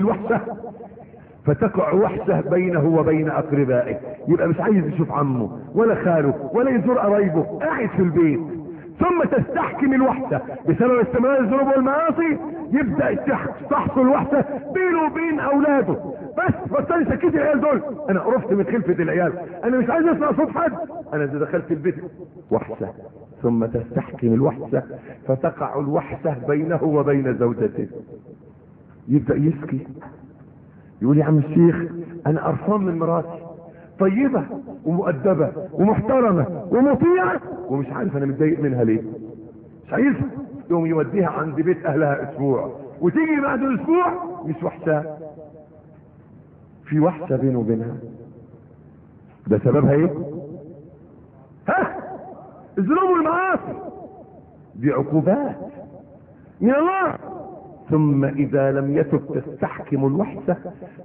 الوحشة. فتقع وحشة بينه وبين أقربائه. يبقى مش عايز يشوف عمه ولا خاله ولا يزور قرايبه. قاعد في البيت. ثم تستحكم الوحشة. بسبب استمرار الذنوب والمعاصي يبدأ تحصل وحشة بينه وبين أولاده. بس بطل سكيت العيال دول. أنا قرفت من خلفة العيال. أنا مش عايز أسمع صوت حد. أنا إذا دخلت البيت وحشة. ثم تستحكم الوحشة. فتقع الوحشة بينه وبين زوجته. يبدأ يسكي. يقول يا عم الشيخ أنا قرفان من مراتي. طيبة ومؤدبة ومحترمة ومطيعة ومش عارف أنا متضايق منها ليه. مش عايزها يوم يوديها عند بيت أهلها أسبوع وتيجي بعد أسبوع مش وحشة. في وحشة بينه وبينها. ده سببها إيه؟ ها؟ الذنوب والمعاصي. دي عقوبات. من الله. ثم إذا لم يتب تستحكم الوحشة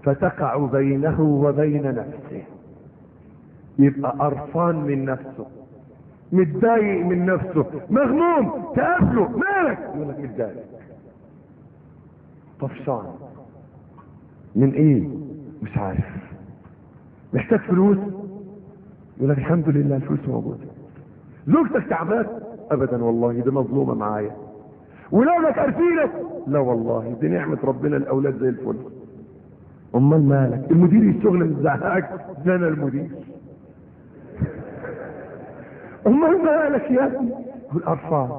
فتقع بينه وبين نفسه. يبقى قرفان من نفسه متضايق من نفسه مغموم تقابله مالك؟ يقول لك متضايق. طفشان. من إيه؟ مش عارف. محتاج فلوس؟ يقول لك الحمد لله الفلوس موجودة. زوجتك تعبان ابدا والله دي مظلومة معايا. ولادك عارفينك لا والله دي نعمة ربنا الأولاد زي الفل. أمال مالك؟ المدير الشغل مزعقك ده أنا المدير. أمال مالك يا ابني القرفان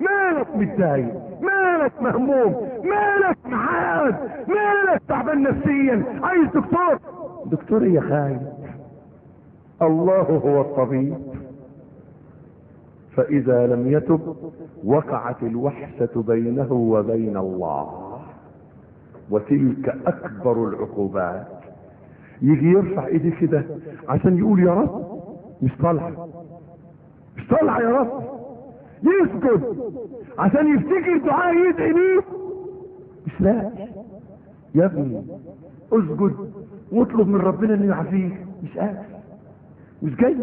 مالك متضايق؟ مالك مهموم؟ مالك معاد مالك تعبان نفسيا؟ عايز دكتور؟ دكتور يا خايف. الله هو الطبيب. فإذا لم يتب وقعت الوحشة بينه وبين الله. وتلك أكبر العقوبات. يجي يرفع ايديه كده عشان يقول يا رب مش طالعه مش طالعه يا رب. يسجد عشان يفتكر دعاء يدعي بيه. مش لا. يا ابني اسجد واطلب من ربنا إنه يعافيك. مش قادر. مش جاي.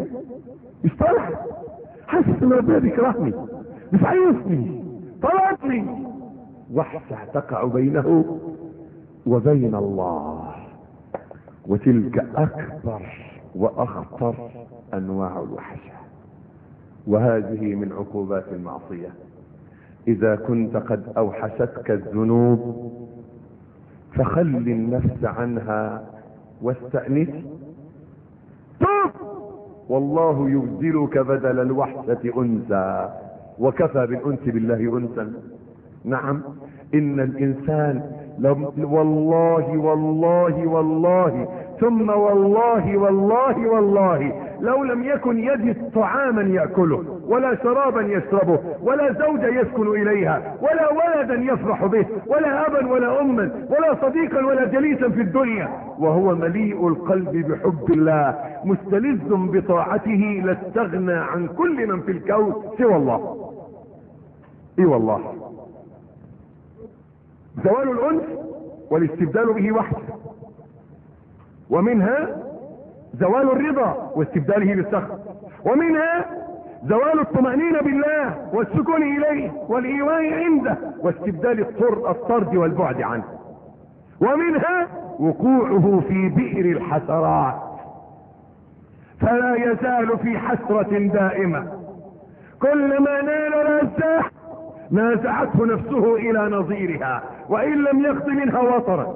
مش طالع. حاسس ان ربنا بيكرهني مش عايزني طلعتني وحشة تقع بينه وبين الله. وتلك أكبر وأخطر أنواع الوحشة. وهذه من عقوبات المعصية. إذا كنت قد أوحشتك الذنوب فخل النفس عنها واستأنس والله يبدلك بدل الوحشة أنثى وكفى بالانس بالله انسا نعم إن الإنسان لم والله والله والله ثم والله والله والله لو لم يكن يجد طعاما يأكله. ولا شرابا يشربه ولا زوجة يسكن إليها ولا ولدا يفرح به ولا أبا ولا أما ولا صديقا ولا جليسا في الدنيا. وهو مليء القلب بحب الله مستلذ بطاعته لاستغنى عن كل من في الكون سوى الله. إي والله. زوال الأنس والاستبدال به وحده. ومنها زوال الرضا واستبداله بالسخط. ومنها زوال الطمأنينة بالله والسكون إليه والإيواء عنده واستبدال الطر الطرد والبعد عنه. ومنها وقوعه في بئر الحسرات. فلا يزال في حسرة دائمة. كلما نال لذة نازعته نفسه إلى نظيرها وإن لم يقض منها وطرا.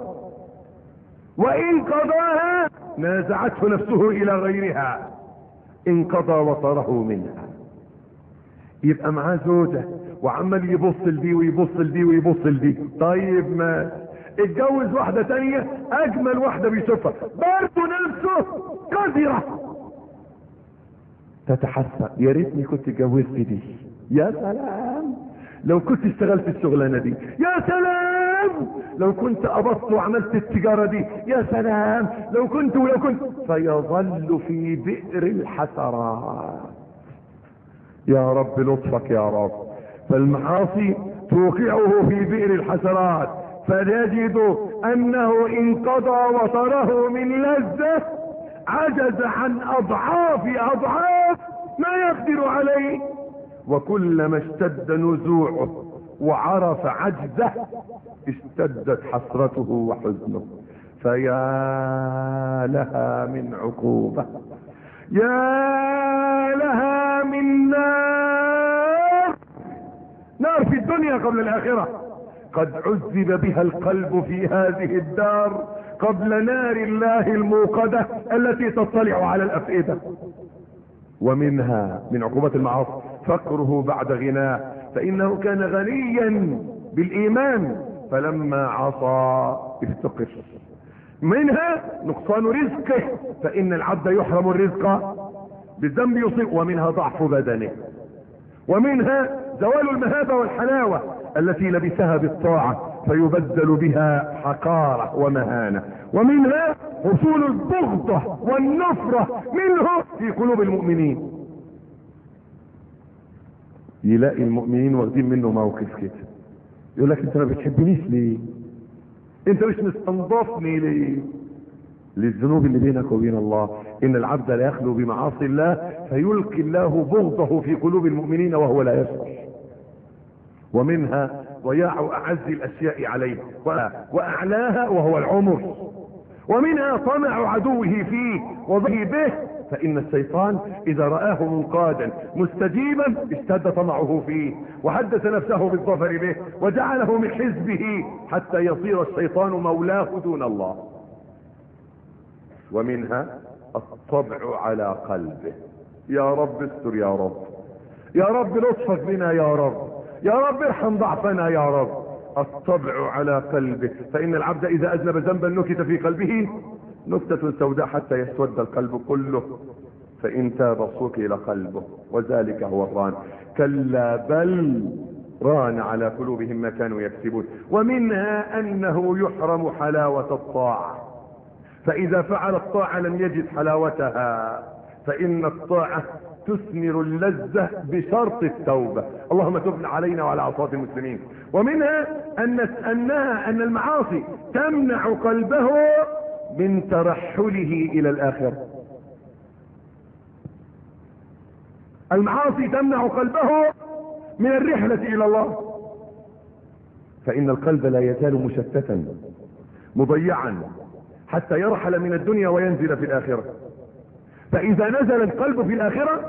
وإن قضاها نازعته نفسه إلى غيرها. إن قضى وطره منها. يبقى معاه زوجة وعمال يبص لدي ويبص لدي ويبص لدي. طيب ما اتجوز واحدة تانية أجمل واحدة بيشوفها. برضه نفسه قذرة. تتحسر يا ريتني كنت اتجوزت دي. يا سلام. لو كنت اشتغلت الشغلانة دي. يا سلام. لو كنت قبضت وعملت التجارة دي. يا سلام. لو كنت ولو كنت. فيظل في بئر الحسرات. يا رب لطفك يا رب. فالمعاصي توقعه في بئر الحسرات فيجد أنه إن قضى وطره من لذة عجز عن أضعاف أضعاف ما يقدر عليه. وكلما اشتد نزوعه وعرف عجزه اشتدت حسرته وحزنه. فيا لها من عقوبة. يا لها من نار نار في الدنيا قبل الآخرة. قد عذب بها القلب في هذه الدار قبل نار الله الموقدة التي تطلع على الأفئدة. ومنها من عقوبة المعاصي فقره بعد غناه فإنه كان غنيا بالإيمان فلما عصى افتقر. منها نقصان رزقه فإن العبد يحرم الرزق بالذنب يصيب ومنها ضعف بدنه. ومنها زوال المهابة والحلاوة التي لبسها بالطاعة فيبدل بها حقارة ومهانة. ومنها حصول البغضة والنفرة منه في قلوب المؤمنين. يلاقي المؤمنين واخدين منه موقف كده. يقول لك أنت ما بتحبنيش ليه؟ انت مش مستنضفني ليه للذنوب اللي بينك وبين الله. إن العبد لا يخلو بمعاصي الله فيلقي الله بغضه في قلوب المؤمنين وهو لا يشعر ومنها ضياع أعز الأشياء عليه وأعلاها وهو العمر. ومنها طمع عدوه فيه وضيه به فإن الشيطان إذا رآه منقادا مستجيبا اشتد طمعه فيه وحدث نفسه بالظفر به وجعله من حزبه حتى يصير الشيطان مولاه دون الله. ومنها الطبع على قلبه. يا رب استر يا رب. يا رب لطفك بنا يا رب. يا رب ارحم ضعفنا يا رب. الطبع على قلبه. فإن العبد إذا أذنب ذنبا نكت في قلبه نكتة سوداء حتى يسود القلب كله فإن تاب صقل قلبه وذلك هو الران. كلا بل ران على قلوبهم ما كانوا يكسبون. ومنها أنه يحرم حلاوة الطاعة. فإذا فعل الطاعة لم يجد حلاوتها فإن الطاعة تثمر اللذة بشرط التوبة. اللهم تب علينا وعلى عصاة المسلمين. ومنها أن أنها أن المعاصي تمنع قلبه من ترحله إلى الآخرة. المعاصي تمنع قلبه من الرحلة إلى الله. فإن القلب لا يزال مشتتا مضيعا حتى يرحل من الدنيا وينزل في الآخرة. فإذا نزل القلب في الآخرة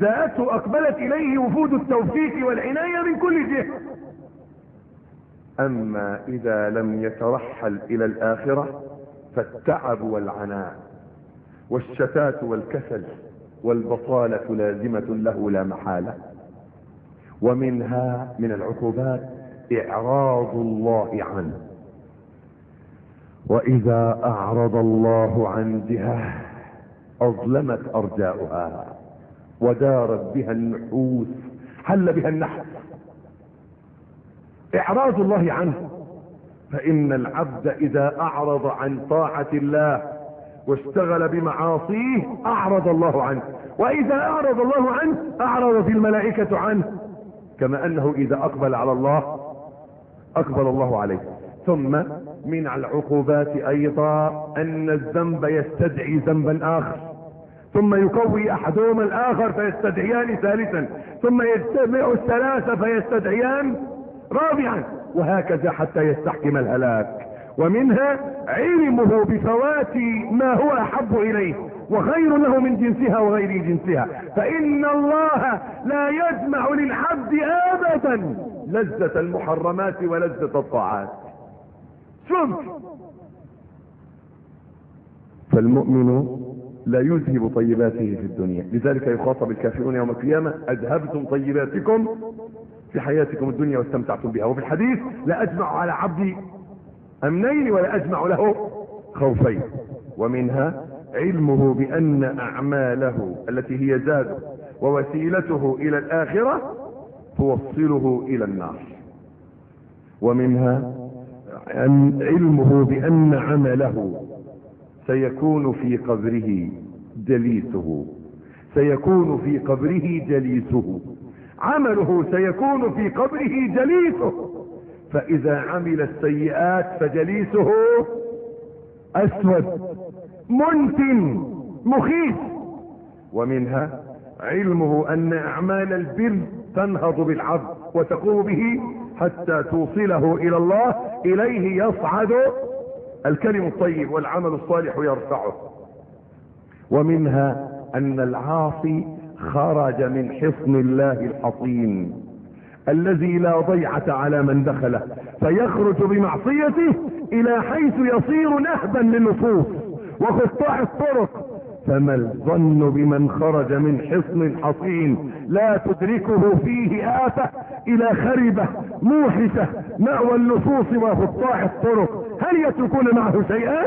جاءته أقبلت إليه وفود التوفيق والعناية من كل جهة. أما إذا لم يترحل إلى الآخرة فالتعب والعناء والشتات والكسل والبطالة لازمة له لا محالة. ومنها من العقوبات إعراض الله عنه. وإذا أعرض الله عن جهة أظلمت أرجاؤها ودارت بها النحوس حل بها النحس. إعراض الله عنه. فإن العبد إذا أعرض عن طاعة الله واشتغل بمعاصيه أعرض الله عنه. وإذا أعرض الله عنه أعرضت الملائكة عنه. كما أنه إذا أقبل على الله أقبل الله عليه. ثم من العقوبات أيضا أن الذنب يستدعي ذنبا آخر. ثم يقوي أحدهما الآخر فيستدعيان ثالثا. ثم يجتمع الثلاثة فيستدعيان رابعا. وهكذا حتى يستحكم الهلاك. ومنها علمه بفوات ما هو أحب إليه وخير له من جنسها وغير جنسها. فإن الله لا يجمع للعبد ابدا لذة المحرمات ولذة الطاعات. شوف. فالمؤمن لا يذهب طيباته في الدنيا. لذلك يخاطب الكافرون يوم القيامة أذهبتم طيباتكم في حياتكم الدنيا واستمتعتم بها. وفي الحديث لا أجمع على عبدي أمنين ولا أجمع له خوفين. ومنها علمه بأن أعماله التي هي زاد ووسيلته إلى الآخرة توصله إلى النار. ومنها علمه بأن عمله سيكون في قبره جليسه. سيكون في قبره جليسه. عمله سيكون في قبره جليسه. فإذا عمل السيئات فجليسه أسود منتن مخيف. ومنها علمه أن أعمال البر تنهض بالعبد وتقوم به حتى توصله إلى الله. إليه يصعد الكلم الطيب والعمل الصالح يرفعه. ومنها أن العاصي خرج من حصن الله الحصين الذي لا ضيعة على من دخله فيخرج بمعصيته إلى حيث يصير نهبا للنصوص وقطاع الطرق. فما الظن بمن خرج من حصن حصين لا تدركه فيه آفة إلى خربة موحشة مأوى اللصوص وقطاع الطرق؟ هل يتركون معه شيئا؟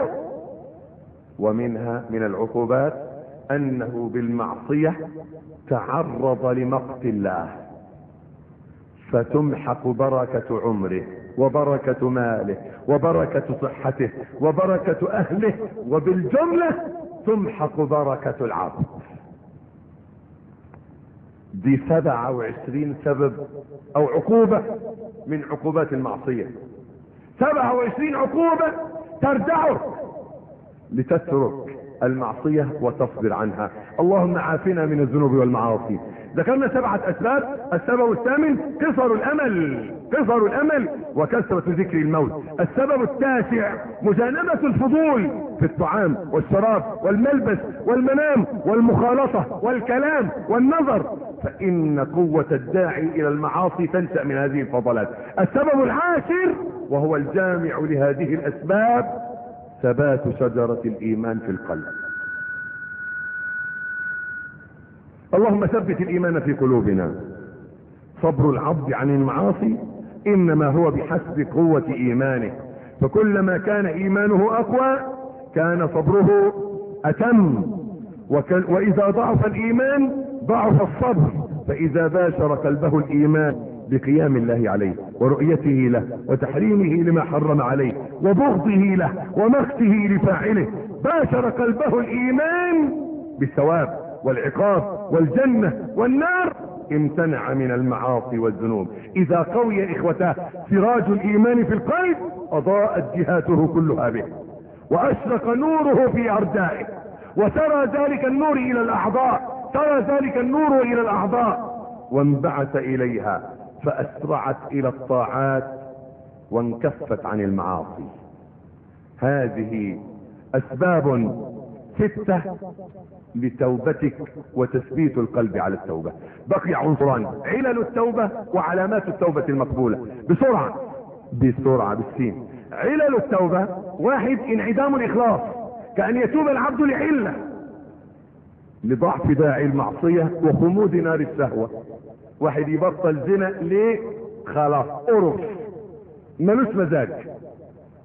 ومنها من العقوبات أنه بالمعصية تعرض لمقت الله فتمحق بركة عمره وبركة ماله وبركة صحته وبركة أهله وبالجملة تمحق بركة العبد دي سبعة وعشرين سبب أو عقوبة من عقوبات المعصية. سبعة وعشرين عقوبة تردعك لتترك المعصية وتصبر عنها. اللهم عافنا من الذنوب والمعاصي. ذكرنا سبعة أسباب. السبب الثامن قصر الأمل. قصر الأمل وكثرة ذكر الموت. السبب التاسع مجانبة الفضول في الطعام والشراب والملبس والمنام والمخالطة والكلام والنظر. فإن قوة الداعي إلى المعاصي تنشأ من هذه الفضلات. السبب العاشر وهو الجامع لهذه الأسباب ثبات شجرة الإيمان في القلب. اللهم ثبت الإيمان في قلوبنا. صبر العبد عن المعاصي إنما هو بحسب قوة إيمانه. فكلما كان إيمانه أقوى كان صبره وكان وإذا ضعف الإيمان ضعف الصبر. فإذا باشر قلبه الإيمان بقيام الله عليه ورؤيته له وتحريمه لما حرم عليه وبغضه له ومقته لفاعله. باشر قلبه الإيمان بالثواب والعقاب والجنة والنار. امتنع من المعاصي والذنوب. إذا قوي إخوتاه سراج الإيمان في القلب أضاءت جهاته كلها به وأشرق نوره في اردائه وترى ذلك النور إلى الأعضاء ترى ذلك النور إلى الأعضاء. وانبعث إليها فأسرعت إلى الطاعات وانكفت عن المعاصي. هذه أسباب ستة لتوبتك وتثبيت القلب على التوبة. بقي عنصران علل التوبة وعلامات التوبة المقبولة. بسرعة. بسرعة بالسين. علل التوبة واحد انعدام الإخلاص. كأن يتوب العبد لعلة. لضعف داعي المعصية وخمود نار السهوة. واحد يبطل زنا ليه؟ خلاص قرف ملوش مزاج.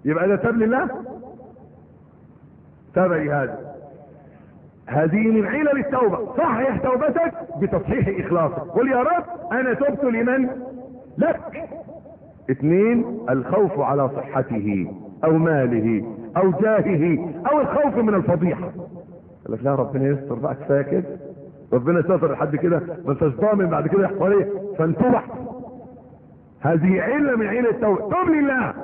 يبقى ده تاب لله تاب هذا. هذه من علل التوبة. صحح توبتك بتصحيح إخلاصك. قل يا رب أنا تبت لمن؟ لك. اثنين الخوف على صحته أو ماله أو جاهه أو الخوف من الفضيحة. قال لك لا ربنا يستر بقى كفايه كده ربنا ستر لحد كده ما انتش ضامن بعد كده يحصل إيه. فانتبه. هذه علة من علة التوبة توب لله.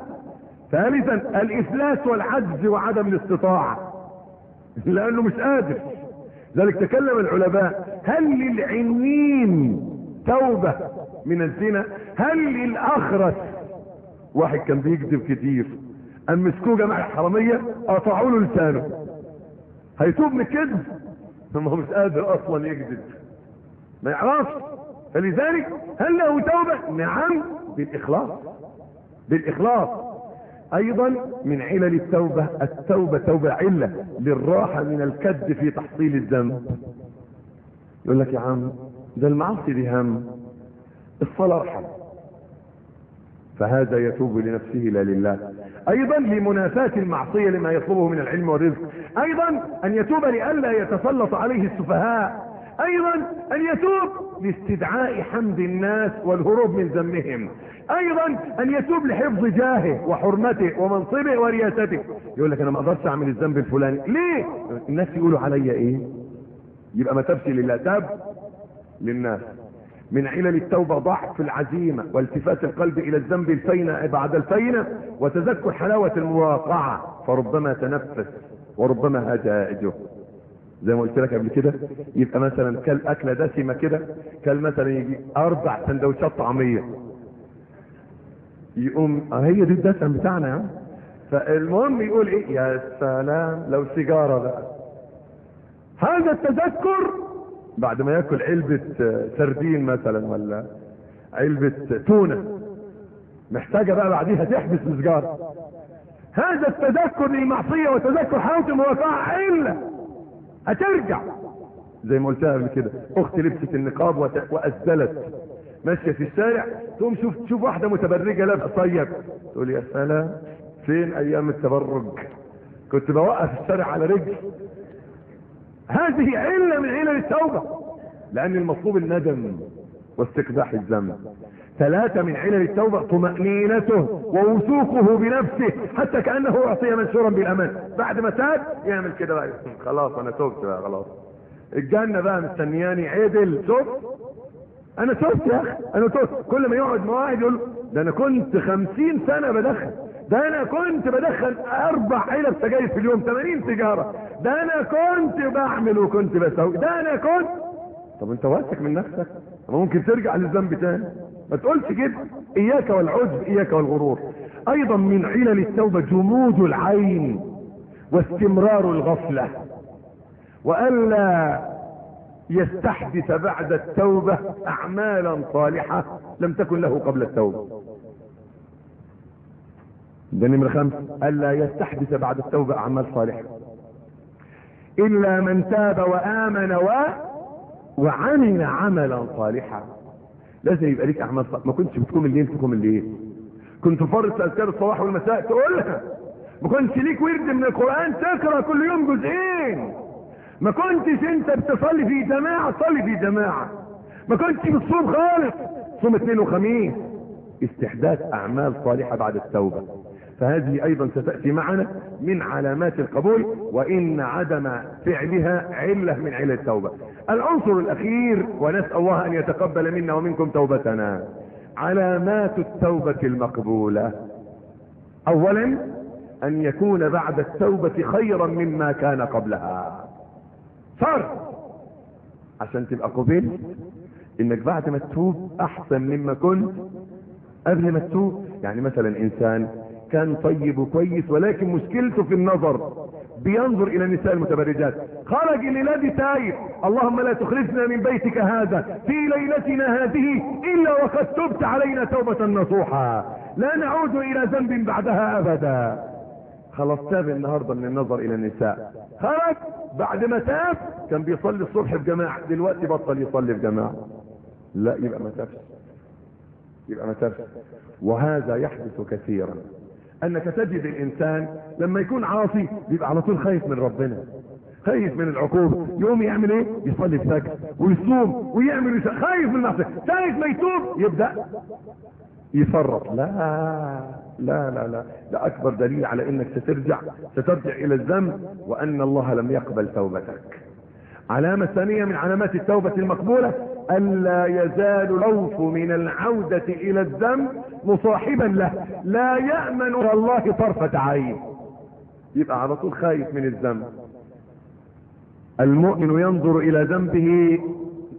ثالثا الإفلاس والعجز وعدم الاستطاعة. لأنه مش قادر. ذلك تكلم العلماء هل للعنين توبة من الزنا؟ هل للأخرس؟ واحد كان بيكذب كتير. أم مسكوه جماعة حرامية؟ قطعوا له لسانه. هيتوب من الكذب؟ ثم هو مش قادر أصلا يكذب. ما يعرفش. فلذلك هل له توبة؟ نعم بالإخلاص. بالإخلاص. أيضا من علل التوبة التوبة توبة علة للراحة من الكد في تحصيل الذنب. يقول لك يا عم ده المعاصي دي هم. الصلاة أرحم. فهذا يتوب لنفسه لا لله. أيضا لمنافاة المعصية لما يطلبه من العلم والرزق. أيضا أن يتوب لئلا يتسلط عليه السفهاء. أيضا أن يتوب لاستدعاء حمد الناس والهروب من ذمهم. أيضا أن يتوب لحفظ جاهه وحرمته ومنصبه ورياسته. يقول لك أنا ما أقدرش أعمل الذنب الفلاني. ليه؟ الناس يقولوا عليا إيه؟ يبقى ما تبش لله. تاب للناس. من علل التوبة ضعف العزيمة والتفات القلب إلى الذنب الفينة بعد الفينة وتذكر حلاوة المواقعة. فربما تنفس وربما هجائجه زي ما قلت لك قبل كده يبقى مثلا كل اكله دسمة كده كل مثلا يجي أربع سندوتشات طعمية. يقوم آه هي دي الدسم بتاعنا يعني فالمهم يقول إيه؟ يا سلام لو سيجارة بقى. هذا التذكر بعد ما ياكل علبة سردين مثلا ولا علبة تونة. محتاجة بقى بعديها تحبس السجارة هذا التذكر للمعصية وتذكر حياة المواقعة علة هترجع. زي ما قلتها قبل كده أختي لبست النقاب واسدلت ماشية في الشارع تقوم شوف تشوف واحدة متبرجة لابسة طيب تقول يا سلام فين أيام التبرج؟ كنت بوقف الشارع على رجل هذه علة من علل التوبة. لأن المطلوب الندم واستقباح الذنب. ثلاثة من علل التوبة طمأنينته ووثوقه بنفسه حتى كأنه أعطي منشورا بالأمان. بعد ما تاب يعمل كده بقى. خلاص أنا تبت بقى خلاص. الجنة بقى مستنياني عدل. شوف أنا تبت يا أخي أنا تبت. كل ما يقعد مع واحد يقول ده أنا كنت خمسين سنة بدخن ده أنا كنت بدخن أربع علب سجاير في اليوم 80 سيجارة. ده أنا كنت بعمل وكنت بسوي. ده أنا كنت طب أنت واثق من نفسك؟ ممكن ترجع للذنب تاني؟ ما تقولش كده. إياك والعجب إياك والغرور. أيضا من علل التوبة جمود العين واستمرار الغفلة. وألا يستحدث بعد التوبة أعمالا صالحة لم تكن له قبل التوبة. ده نمرة خمسة. ألا يستحدث بعد التوبة أعمال صالحة إلا من تاب وآمن و وعمل عملا صالحا. لازم يبقى ليك أعمال صالحة. ما كنتش بتقوم الليل تقوم الليل. كنت فرط أذكار الصباح والمساء تقولها. ما كنتش ليك ورد من القرآن تقرأ كل يوم جزئين. ما كنتش أنت بتصلي في جماعة تصلي في جماعة. ما كنتش بتصوم خالص. صوم اثنين وخميس. استحداث أعمال صالحة بعد التوبة. فهذه أيضا ستأتي معنا من علامات القبول وإن عدم فعلها علة من علة التوبة. العنصر الأخير ونسأل الله أن يتقبل منا ومنكم توبتنا. علامات التوبة المقبولة. اولا أن يكون بعد التوبة خيرا مما كان قبلها. فرق عشان تبقى قبلت إنك بعد ما تتوب أحسن مما كنت قبل ما تتوب. يعني مثلا إنسان كان طيب وكويس ولكن مشكلته في النظر. بينظر إلى النساء المتبرجات. خرج الليلة دي تايب. اللهم لا تخرجنا من بيتك هذا في ليلتنا هذه إلا وقد تبت علينا توبة نصوحا. لا نعود إلى ذنب بعدها أبدا. خلاص تاب النهارده من النظر إلى النساء. خرج بعد ما تاب كان بيصلي الصبح في جماعة. دلوقتي بطل يصلي في جماعة. لا يبقى ما تابش. يبقى ما تابش. وهذا يحدث كثيرا. أنك تجد الإنسان لما يكون عاصي بيبقى على طول خايف من ربنا. خايف من العقوبة. يوم يعمل إيه؟ يصلي الفجر ويصوم ويعمل ويس... خايف من المعصية ساعة ما يتوب يبدأ يفرط. لا لا لا لا. ده أكبر دليل على إنك سترجع سترجع إلى الذنب وأن الله لم يقبل توبتك. علامة ثانية من علامات التوبة المقبولة ألا يزال الخوف من العودة إلى الذنب مصاحبا له. لا يأمن الله طرفة عين. يبقى على طول خايف من الذنب. المؤمن ينظر إلى ذنبه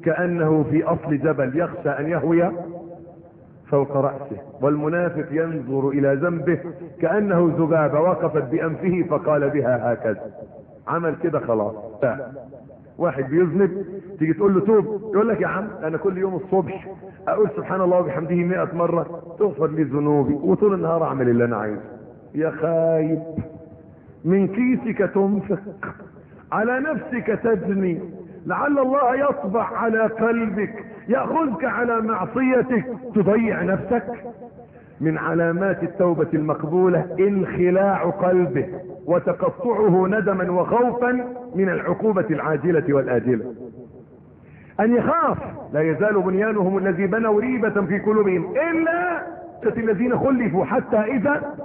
كأنه في أصل جبل يخشى أن يهوي فوق رأسه. والمنافق ينظر إلى ذنبه كأنه ذبابة وقفت بأنفه فقال بها هكذا. عمل كده خلاص. لا. واحد بيذنب تيجي تقول له توب يقول لك يا عم أنا كل يوم الصبح أقول سبحان الله وبحمده 100 مرة تغفر لي ذنوبي وطول النهار أعمل اللي أنا عايزه. يا خايب من كيسك تنفق على نفسك تجني لعل الله يطبع على قلبك يأخذك على معصيتك تضيع نفسك. من علامات التوبة المقبولة انخلاع قلبه. وتقطعه ندما وخوفا من العقوبة العاجلة والآجلة. أن يخاف لا يزال بنيانهم الذي بنوا ريبة في قلوبهم إلا الذين خلفوا حتى إذا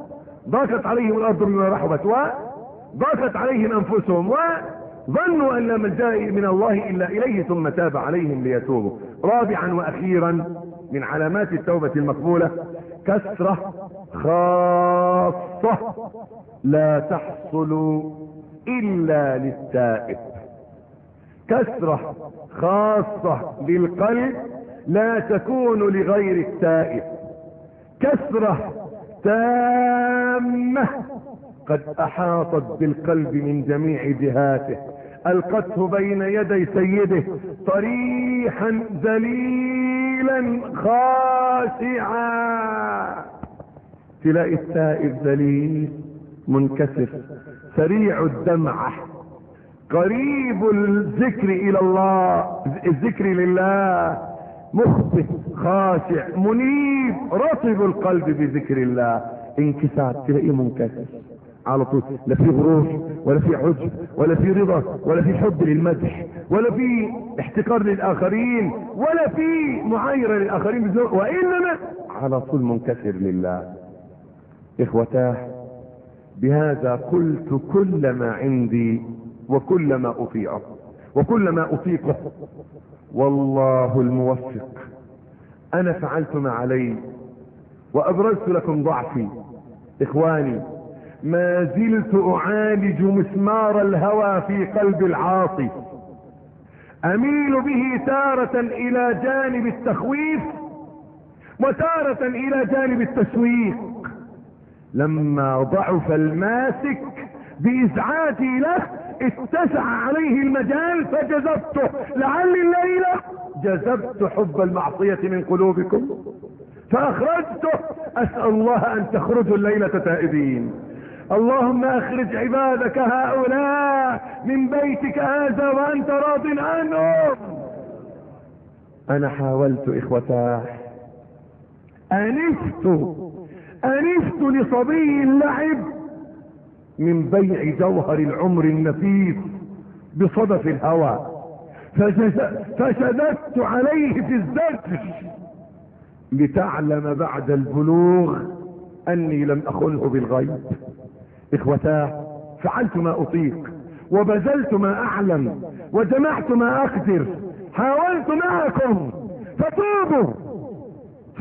ضاقت عليهم الأرض بما رحبت وضاقت عليهم أنفسهم وظنوا أن لا ملجأ من الله إلا إليه ثم تاب عليهم ليتوبوا. رابعا وأخيرا من علامات التوبة المقبولة كسرة خاصة. لا تحصل إلا للتائب. كسرة خاصة للقلب لا تكون لغير التائب. كسرة تامة قد أحاطت بالقلب من جميع جهاته ألقته بين يدي سيده طريحا ذليلا خاشعا. تلاقي التائب ذليل. منكسر. سريع الدمعة. قريب الذكر إلى الله. الذكر لله. مخبت خاشع منيب رطب القلب بذكر الله. انكسار تلاقيه منكسر؟ على طول. لا في غرور ولا في عجب ولا في رضا ولا في حب للمدح ولا في احتقار للآخرين ولا في معايرة للآخرين وإنما على طول منكسر لله. إخوتاه بهذا قلت كل ما عندي وكل ما اطيعه وكل ما اطيقه والله الموفق. أنا فعلت ما علي وأبرزت لكم ضعفي. إخواني ما زلت أعالج مسمار الهوى في قلب العاصي أميل به تارة إلى جانب التخويف وتارة إلى جانب التسويق لما ضعف الماسك بازعاجي له اتسع عليه المجال فجذبته. لعل الليلة جذبت حب المعصية من قلوبكم. فأخرجته. أسأل الله أن تخرجوا الليلة تائبين. اللهم أخرج عبادك هؤلاء من بيتك هذا وأنت راض عنهم. أنا حاولت إخوتاه. أنفت. أنفت لصبي اللعب من بيع جوهر العمر النفيس بصدف الهوى. فشددت عليه في الزجر لتعلم بعد البلوغ أني لم أخنه بالغيب. اخوتاه فعلت ما أطيق وبذلت ما أعلم وجمعت ما أقدر حاولت معكم فتوبوا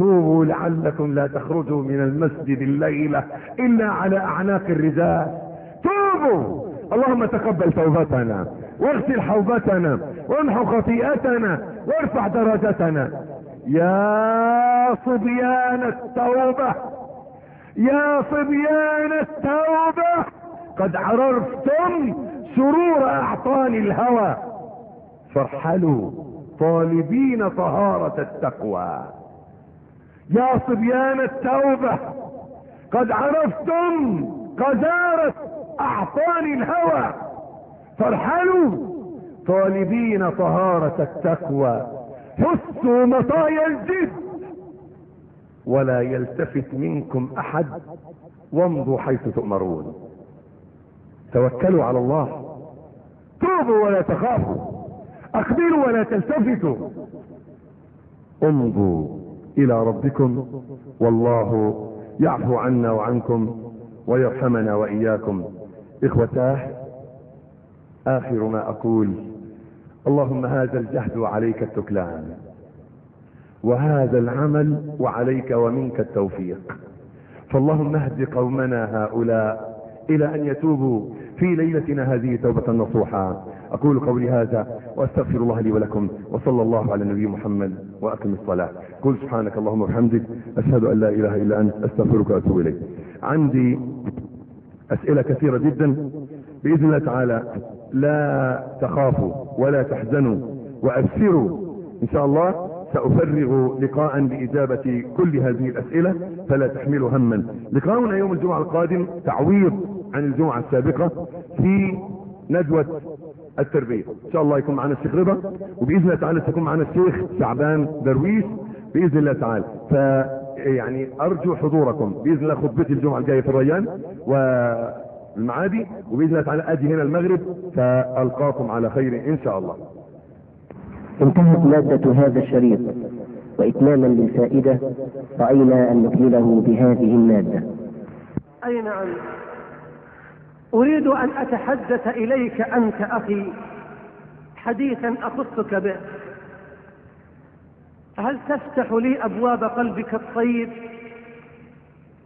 توبوا لعلكم لا تخرجوا من المسجد الليلة إلا على أعناق الرجال. توبوا اللهم تقبل توبتنا واغسل حوبتنا وامحو خطيئتنا وارفع درجتنا. يا صبيان التوبة يا صبيان التوبة قد عرفتم سرور اعطاني الهوى. فارحلوا طالبين طهارة التقوى. يا صبيان التوبة قد عرفتم قذارة اعطاني الهوى. فارحلوا طالبين طهارة التقوى. حسوا مطايا الجد. ولا يلتفت منكم أحد. وامضوا حيث تؤمرون. توكلوا على الله. توبوا ولا تخافوا. اقبلوا ولا تلتفتوا. امضوا إلى ربكم والله يعفو عنا وعنكم ويرحمنا وإياكم. إخوتاه اخر ما أقول اللهم هذا الجهد وعليك التكلان وهذا العمل وعليك ومنك التوفيق. فاللهم اهد قومنا هؤلاء إلى أن يتوبوا في ليلتنا هذه توبة نصوحا. أقول قولي هذا وأستغفر الله لي ولكم وصلى الله على النبي محمد وأقم الصلاة. قل سبحانك اللهم وبحمدك أشهد أن لا إله إلا أنت أستغفرك وأتوب إليك. عندي أسئلة كثيرة جدا. بإذن الله تعالى لا تخافوا ولا تحزنوا وابشروا إن شاء الله سأفرغ لقاء لإجابة كل هذه الأسئلة فلا تحملوا هما. لقاؤنا يوم الجمعة القادم تعويض عن الجمعة السابقة في ندوة التربية. إن شاء الله يكون معنا الشيخ رضا وبإذن الله تعالى سيكون معنا الشيخ شعبان درويش بإذن الله تعالى. ف يعني أرجو حضوركم. بإذن الله خطبتي الجمعة الجاية في الريان والمعادي وبإذن الله تعالى أجي هنا المغرب فألقاكم على خير إن شاء الله. انتهت مادة هذا الشريط وإتماما للفائدة رأينا أن نكمله بهذه المادة. أي نعم أريد أن أتحدث إليك أنت أخي حديثا أخصك به. هل تفتح لي أبواب قلبك الطيب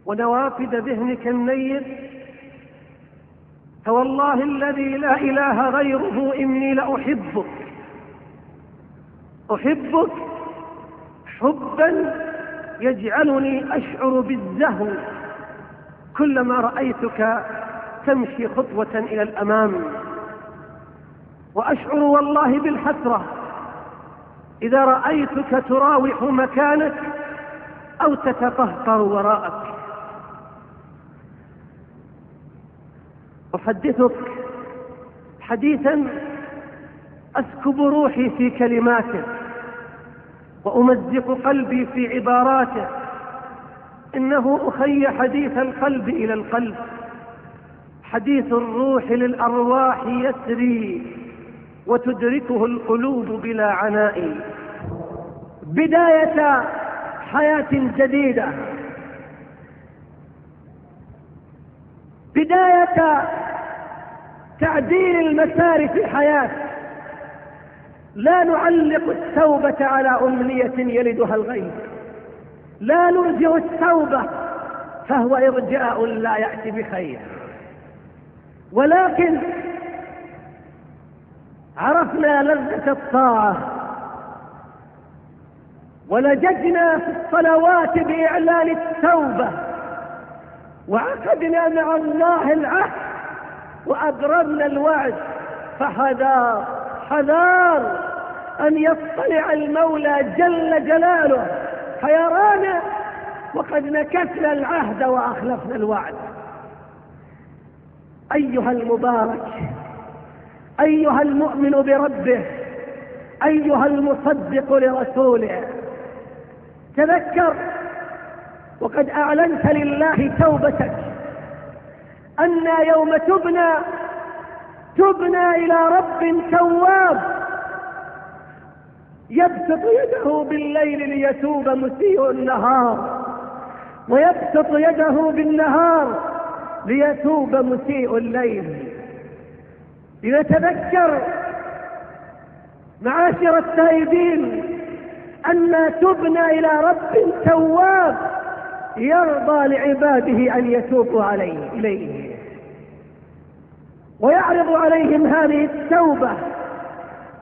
ونوافذ ذهنك النير فوالله الذي لا إله غيره إني لأحبك. أحبك حبا يجعلني أشعر بالزهو. كلما رأيتك تمشي خطوة إلى الأمام. وأشعر والله بالحسرة. إذا رأيتك تراوح مكانك أو تتقهقر وراءك. أحدثك حديثا أسكب روحي في كلماته وأمزق قلبي في عباراته. إنه أخي حديث القلب إلى القلب. حديث الروح للأرواح يسري وتدركه القلوب بلا عناء. بداية حياة جديدة. بداية تعديل المسار في الحياة. لا نعلق التوبة على أمنية يلدها الغيب. لا نرجع التوبة فهو إرجاء لا يأتي بخير. ولكن عرفنا لذة الطاعة ولججنا في الصلوات بإعلان التوبة وعقدنا مع الله العهد وأبرمنا الوعد فحذار حذار أن يطلع المولى جل جلاله. فيرانا وقد نكثنا العهد وأخلفنا الوعد. أيها المبارك أيها المؤمن بربه أيها المصدق لرسوله تذكر وقد أعلنت لله توبتك أن يوم تبنى تبنى إلى رب تواب يبسط يده بالليل ليتوب مسيء النهار ويبسط يده بالنهار ليتوب مسيء الليل. لنتذكر معاشر التائبين أن تبنى إلى رب تواب يرضى لعباده أن يتوبوا عليه إليه. ويعرض عليهم هذه التوبة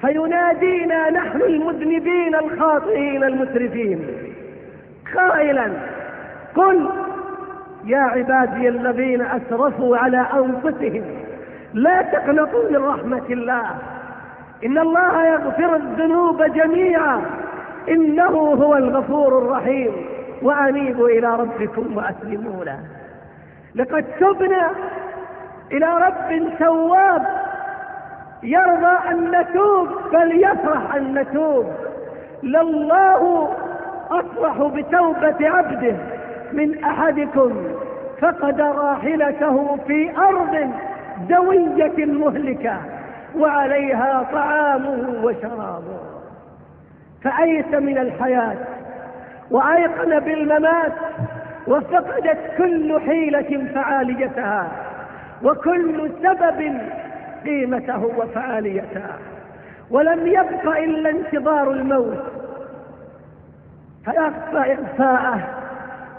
فينادينا نحن المذنبين الخاطئين المسرفين. قائلا قل يا عبادي الذين أسرفوا على أنفسهم لا تقنطوا من رحمة الله. إن الله يغفر الذنوب جميعا. إنه هو الغفور الرحيم. وأنيبوا إلى ربكم وأسلموا له. لقد تبنا إلى رب تواب. يرضى أن نتوب بل يفرح أن نتوب. لله أفرح بتوبة عبده. من أحدكم فقد راحلته في أرض دوية مهلكة وعليها طعامه وشرابه فأيس من الحياة وأيقن بالممات وفقدت كل حيلة فعاليتها وكل سبب قيمته وفعاليته ولم يبق إلا انتظار الموت فيخفى إغفاءه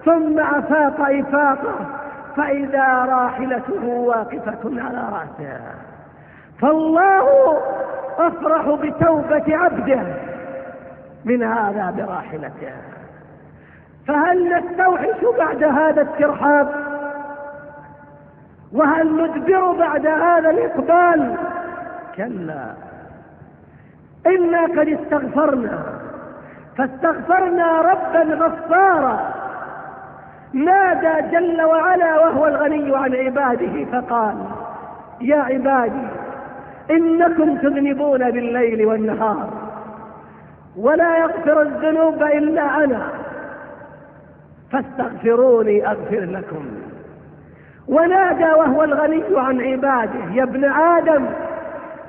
ثم أفاق إفاقه فإذا راحلته واقفة على رأسه. فالله أفرح بتوبة عبده من هذا براحلته. فهل نستوحش بعد هذا الترحاب وهل ندبر بعد هذا الإقبال؟ كلا. إنا قد استغفرنا فاستغفرنا ربا غفارا. نادى جل وعلا وهو الغني عن عباده فقال يا عبادي إنكم تذنبون بالليل والنهار ولا يغفر الذنوب إلا أنا فاستغفروني أغفر لكم. ونادى وهو الغني عن عباده يا ابن آدم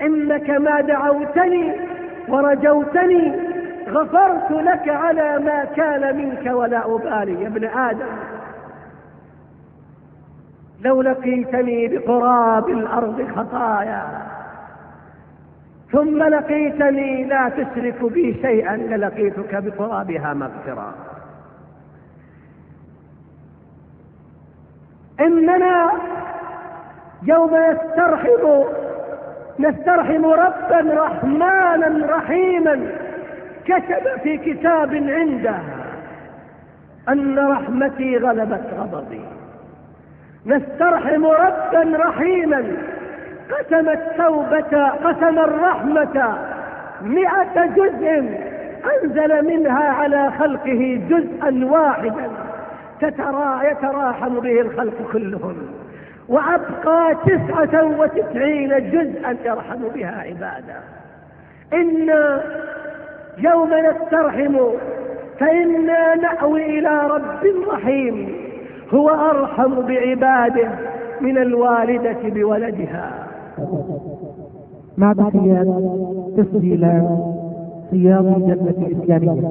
إنك ما دعوتني ورجوتني غفرت لك على ما كان منك ولا أبالي يا ابن آدم. لو لقيتني بقراب الأرض خطايا ثم لقيتني لا تشرك بي شيئا للقيتك بقرابها مغفرا إننا يوم يسترحم نسترحم ربا رحمانا رحيما كتب في كتاب عنده أن رحمتي غلبت غضبي. نسترحم ربا رحيما. قسم التوبة قسم الرحمة مئة جزء أنزل منها على خلقه جزءا واحدا تترا يتراحم به الخلق كلهم. وأبقى تسعة وتسعين جزءا يرحم بها عباده. إنا يوم نسترحم فإنا نأوي إلى رب رحيم. هو أرحم بعباده من الوالدة بولدها. مع تحيات تسجيلات صيام الجنة الإسلامية؟